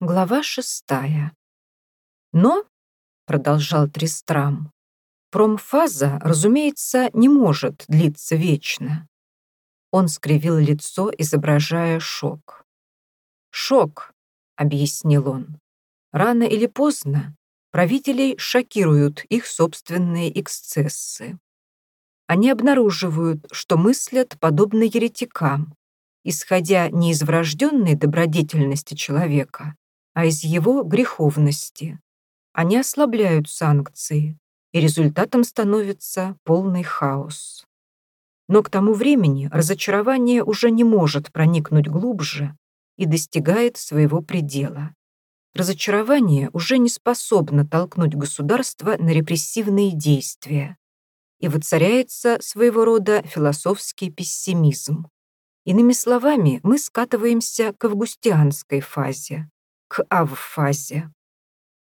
Глава шестая. Но, продолжал Тристрам, промфаза, разумеется, не может длиться вечно. Он скривил лицо, изображая шок. «Шок», — объяснил он. «Рано или поздно правителей шокируют их собственные эксцессы. Они обнаруживают, что мыслят подобно еретикам, исходя не из врожденной добродетельности человека, а из его греховности. Они ослабляют санкции, и результатом становится полный хаос. Но к тому времени разочарование уже не может проникнуть глубже и достигает своего предела. Разочарование уже не способно толкнуть государство на репрессивные действия, и воцаряется своего рода философский пессимизм. Иными словами, мы скатываемся к августианской фазе, к авфазе.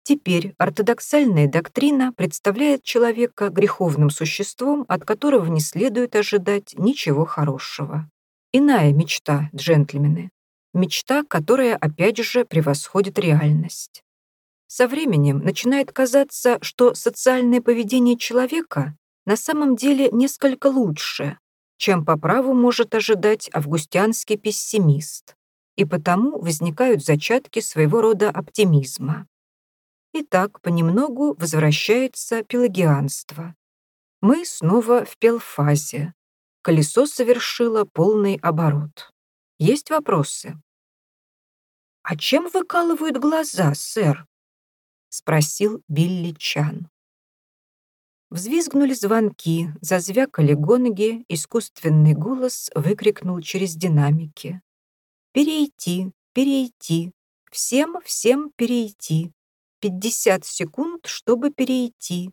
Теперь ортодоксальная доктрина представляет человека греховным существом, от которого не следует ожидать ничего хорошего. Иная мечта, джентльмены. Мечта, которая, опять же, превосходит реальность. Со временем начинает казаться, что социальное поведение человека на самом деле несколько лучше, чем по праву может ожидать августианский пессимист и потому возникают зачатки своего рода оптимизма. И так понемногу возвращается пелагианство. Мы снова в пелфазе. Колесо совершило полный оборот. Есть вопросы? «А чем выкалывают глаза, сэр?» — спросил Билли Чан. Взвизгнули звонки, зазвякали гонги, искусственный голос выкрикнул через динамики. Перейти, перейти, всем, всем перейти. 50 секунд, чтобы перейти.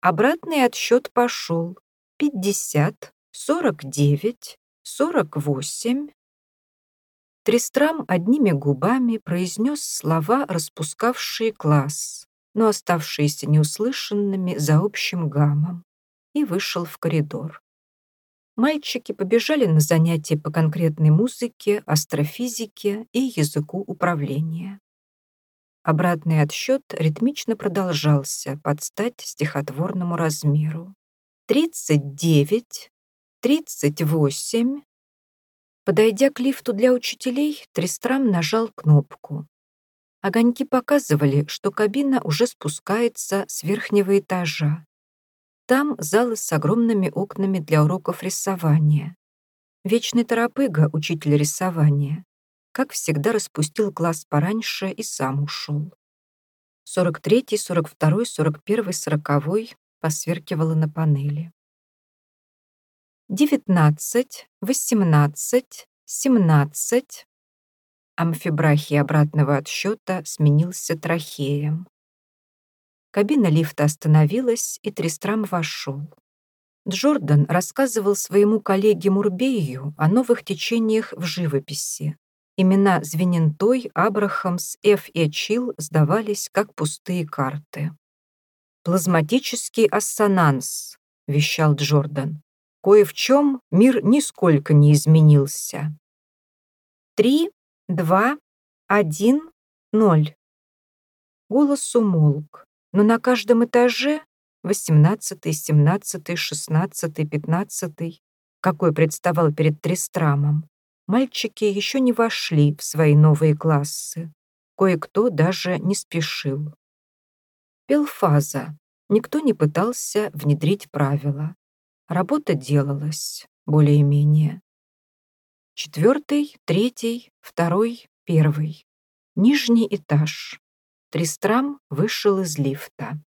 Обратный отсчет пошел. 50, 49, 48. Тристрам одними губами произнес слова, распускавшие класс, но оставшиеся неуслышанными за общим гамом, и вышел в коридор. Мальчики побежали на занятия по конкретной музыке, астрофизике и языку управления. Обратный отсчет ритмично продолжался под стать стихотворному размеру. Тридцать девять, тридцать восемь. Подойдя к лифту для учителей, Тристрам нажал кнопку. Огоньки показывали, что кабина уже спускается с верхнего этажа. Там залы с огромными окнами для уроков рисования. Вечный торопыга, учитель рисования, как всегда распустил класс пораньше и сам ушел. 43-й, 42-й, 41-й, 40-й посверкивало на панели. 19, 18, 17. Амфибрахий обратного отсчета сменился трахеем. Кабина лифта остановилась, и Тристрам вошел. Джордан рассказывал своему коллеге Мурбею о новых течениях в живописи. Имена Звенентой, Абрахамс, Ф. и Чил сдавались как пустые карты. «Плазматический ассонанс», — вещал Джордан. «Кое в чем мир нисколько не изменился». «Три, два, один, ноль». Голос умолк но на каждом этаже 18, 17, 16, 15, какой представал перед Тристрамом, мальчики еще не вошли в свои новые классы. Кое-кто даже не спешил. Пелфаза. Никто не пытался внедрить правила. Работа делалась, более-менее. Четвертый, третий, второй, первый. Нижний этаж. Тристрам вышел из лифта.